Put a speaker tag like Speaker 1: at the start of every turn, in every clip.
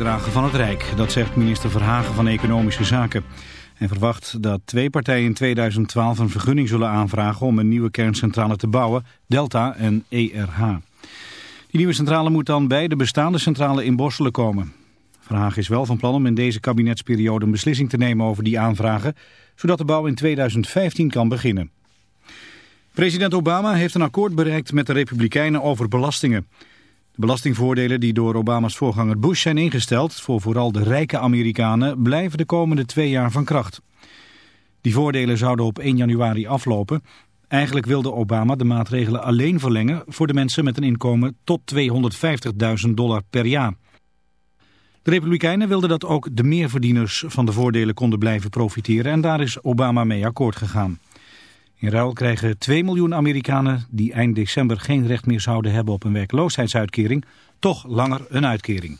Speaker 1: Dragen van het Rijk, dat zegt minister Verhagen van Economische Zaken. Hij verwacht dat twee partijen in 2012 een vergunning zullen aanvragen om een nieuwe kerncentrale te bouwen, Delta en ERH. Die nieuwe centrale moet dan bij de bestaande centrale in Borselen komen. Verhagen is wel van plan om in deze kabinetsperiode een beslissing te nemen over die aanvragen, zodat de bouw in 2015 kan beginnen. President Obama heeft een akkoord bereikt met de Republikeinen over belastingen. De belastingvoordelen die door Obama's voorganger Bush zijn ingesteld voor vooral de rijke Amerikanen blijven de komende twee jaar van kracht. Die voordelen zouden op 1 januari aflopen. Eigenlijk wilde Obama de maatregelen alleen verlengen voor de mensen met een inkomen tot 250.000 dollar per jaar. De Republikeinen wilden dat ook de meerverdieners van de voordelen konden blijven profiteren en daar is Obama mee akkoord gegaan. In ruil krijgen 2 miljoen Amerikanen die eind december geen recht meer zouden hebben op een werkloosheidsuitkering, toch langer een uitkering.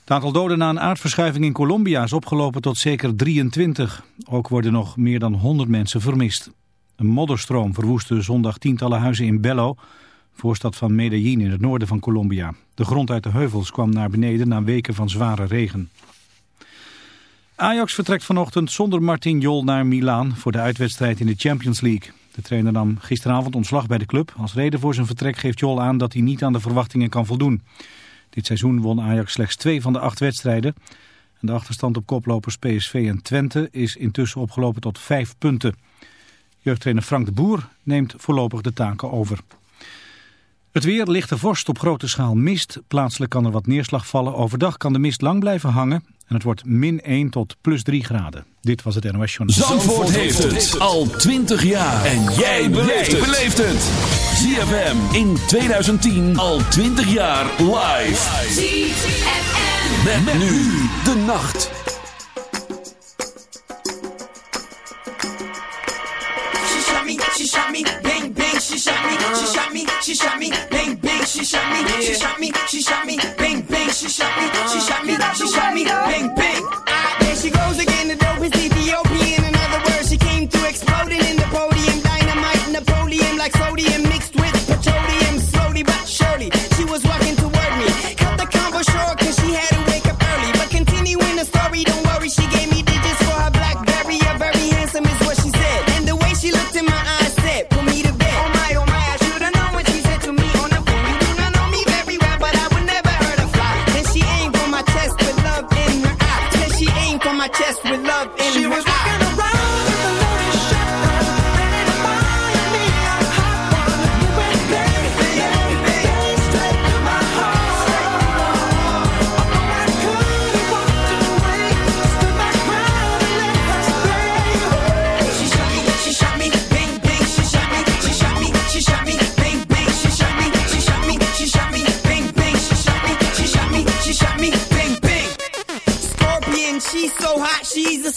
Speaker 1: Het aantal doden na een aardverschuiving in Colombia is opgelopen tot zeker 23. Ook worden nog meer dan 100 mensen vermist. Een modderstroom verwoestte zondag tientallen huizen in Bello, voorstad van Medellin in het noorden van Colombia. De grond uit de heuvels kwam naar beneden na weken van zware regen. Ajax vertrekt vanochtend zonder Martin Jol naar Milaan voor de uitwedstrijd in de Champions League. De trainer nam gisteravond ontslag bij de club. Als reden voor zijn vertrek geeft Jol aan dat hij niet aan de verwachtingen kan voldoen. Dit seizoen won Ajax slechts twee van de acht wedstrijden. En de achterstand op koplopers PSV en Twente is intussen opgelopen tot vijf punten. Jeugdtrainer Frank de Boer neemt voorlopig de taken over. Het weer, lichte vorst op grote schaal mist. Plaatselijk kan er wat neerslag vallen. Overdag kan de mist lang blijven hangen. En het wordt min 1 tot plus 3 graden. Dit was het NOS Journal.
Speaker 2: Zandvoort, heeft het al 20 jaar. En jij beleeft het. ZFM in 2010 al 20 jaar live. ZFM. Met, met nu de nacht. Me, she shot me, bang bang, she shot me, she shot me, she shot me, bang bang, she shot me, she shot me, she shot me, bang bang. Ah, there she goes again, the dope is Ethiopian. In other words, she came through exploding in the podium,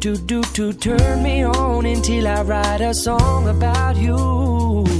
Speaker 2: To
Speaker 3: do to turn me on until I write a song about you.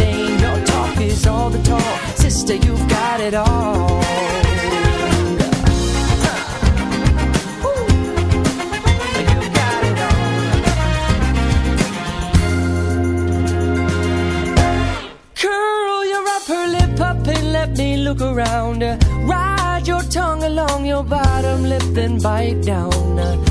Speaker 3: Is all the talk. Sister, you've got it all. Curl your upper lip up and let me look around. Ride your tongue along your bottom lip, then bite down.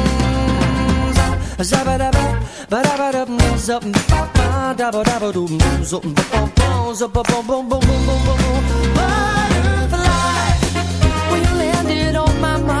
Speaker 3: Zabba dabba, ba dabba dub, ba ba ba ba ba, ba ba ba ba ba ba. Butterfly, will you landed on my mind?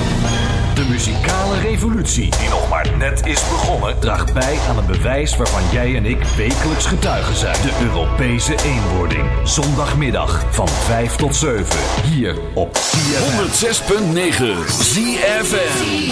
Speaker 4: Muzikale revolutie, die nog maar net is begonnen, draagt bij aan een bewijs waarvan jij en ik wekelijks getuigen zijn. De Europese eenwording. Zondagmiddag van 5 tot 7. Hier op CFM.
Speaker 5: 106.9 ZFM.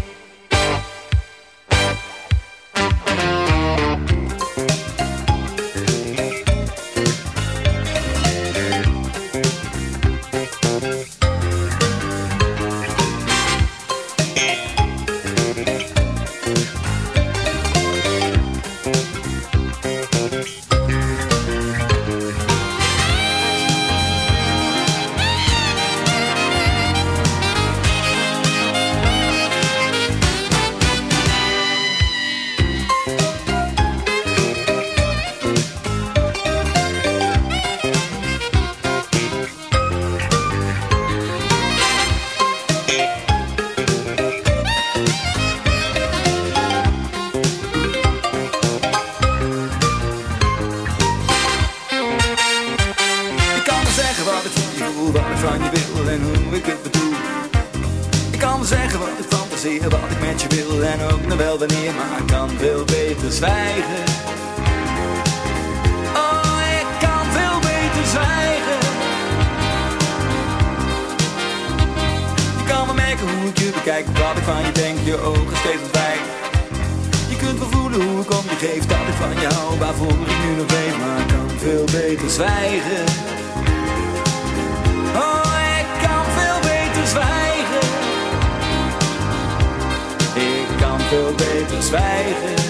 Speaker 2: Beter zwijgen.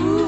Speaker 6: Ooh,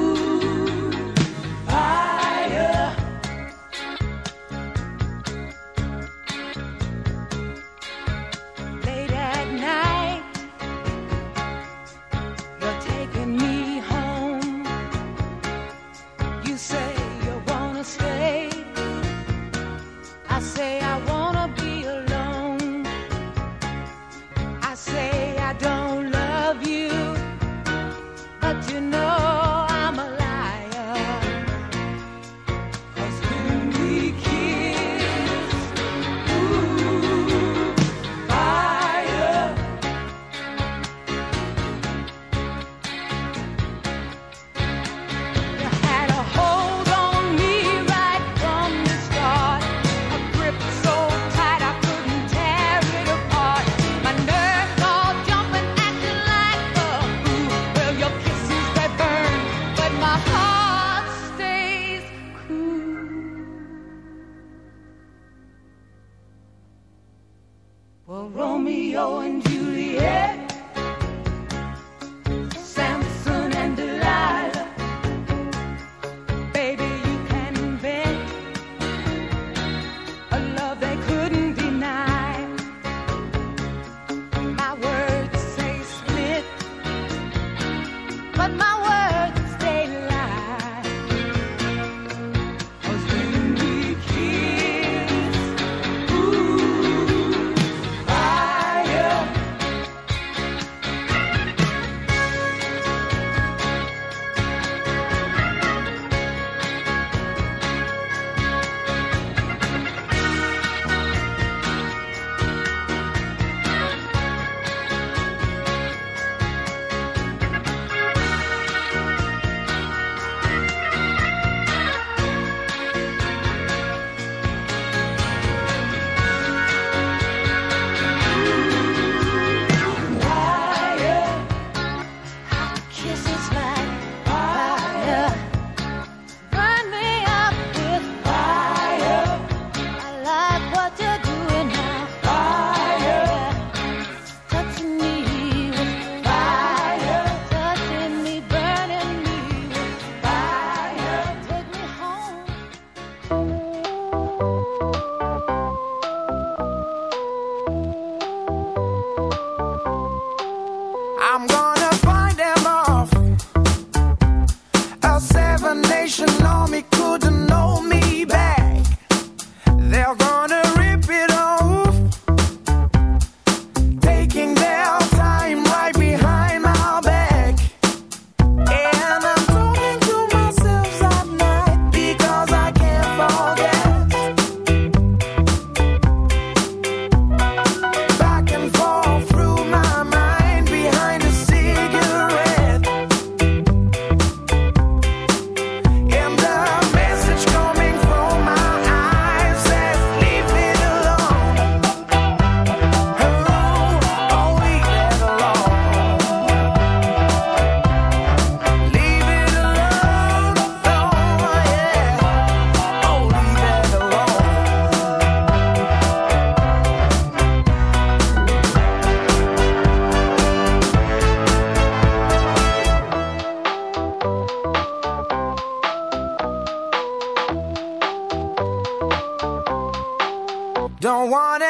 Speaker 6: Don't
Speaker 7: wanna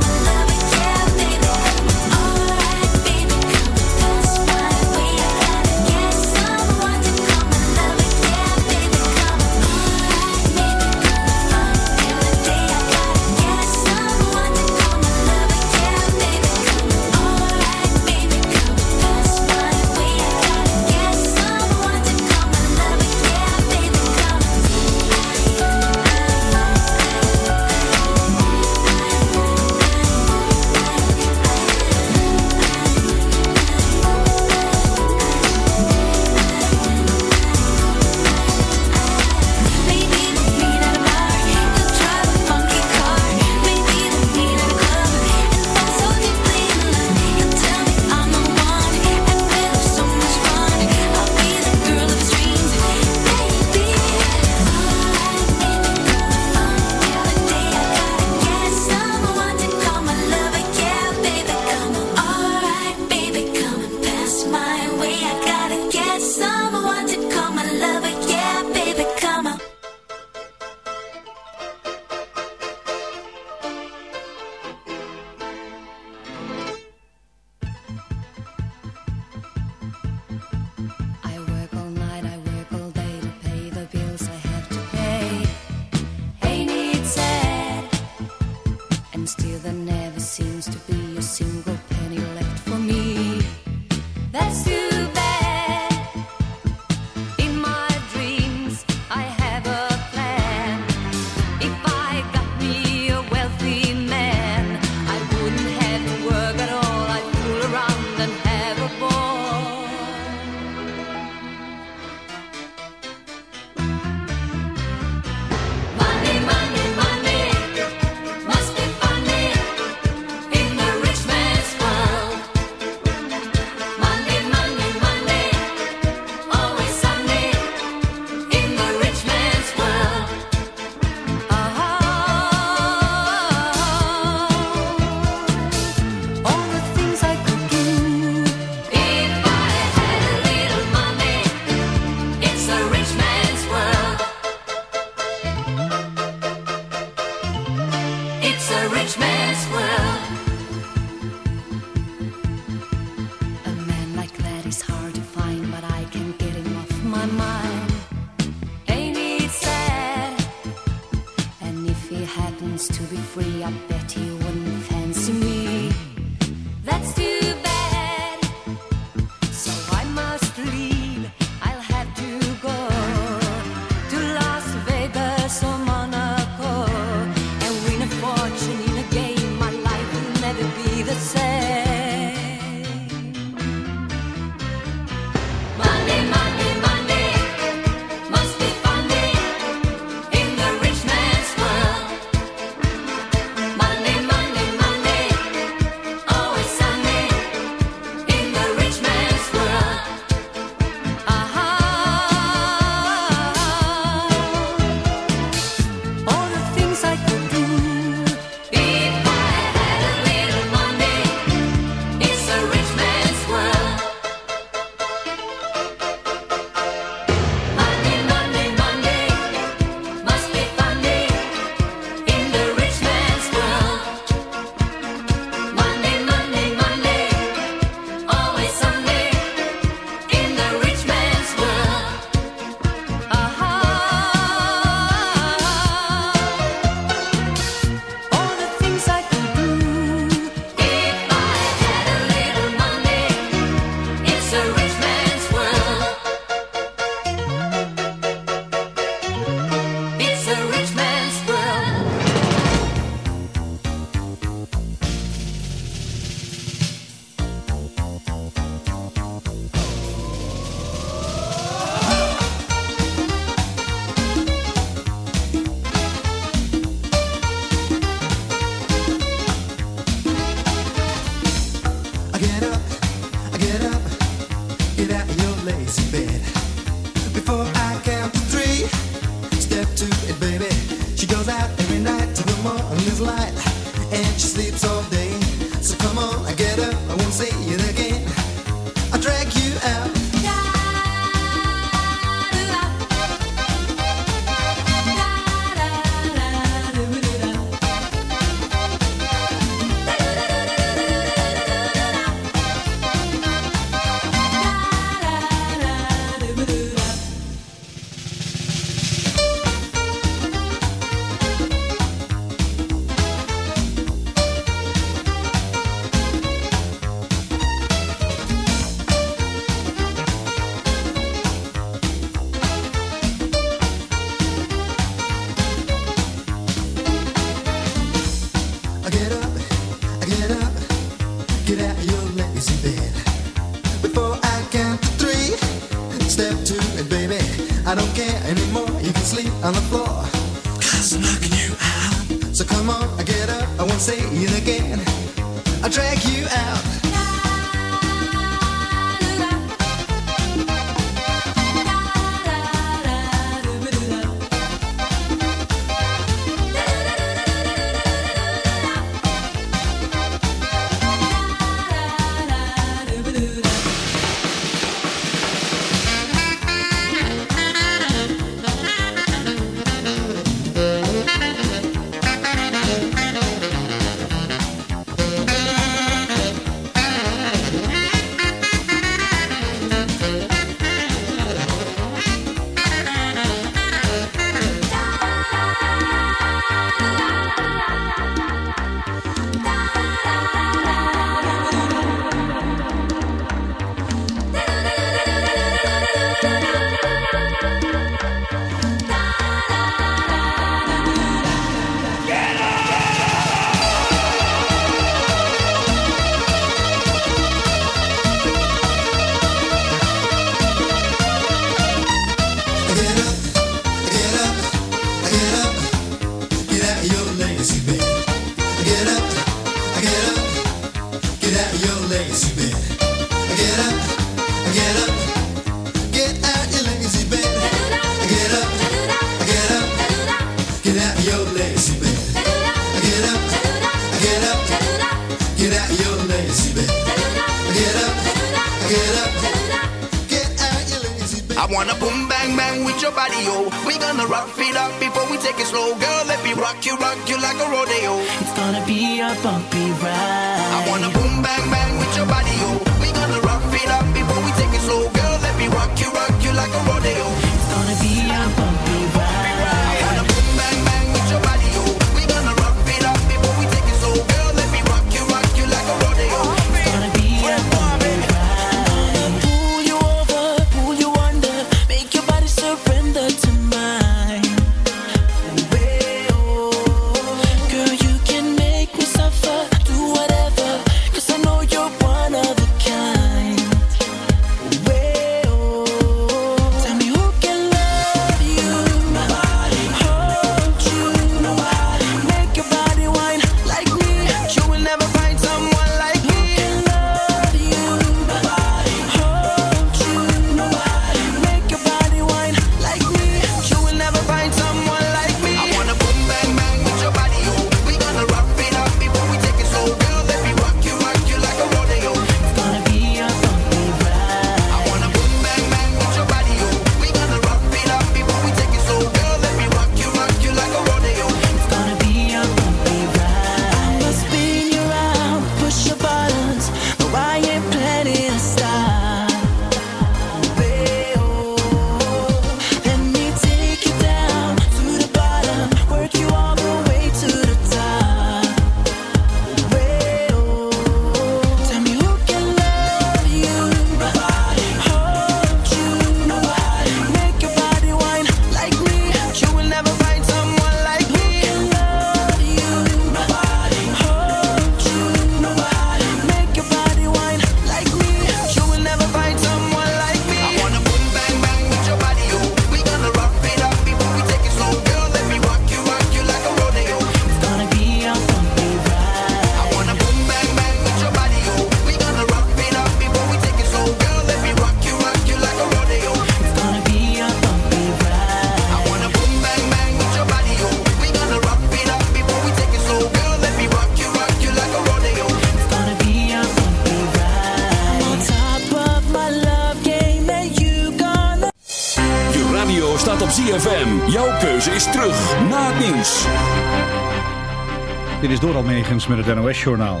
Speaker 1: Doral Megens met het NOS-journaal.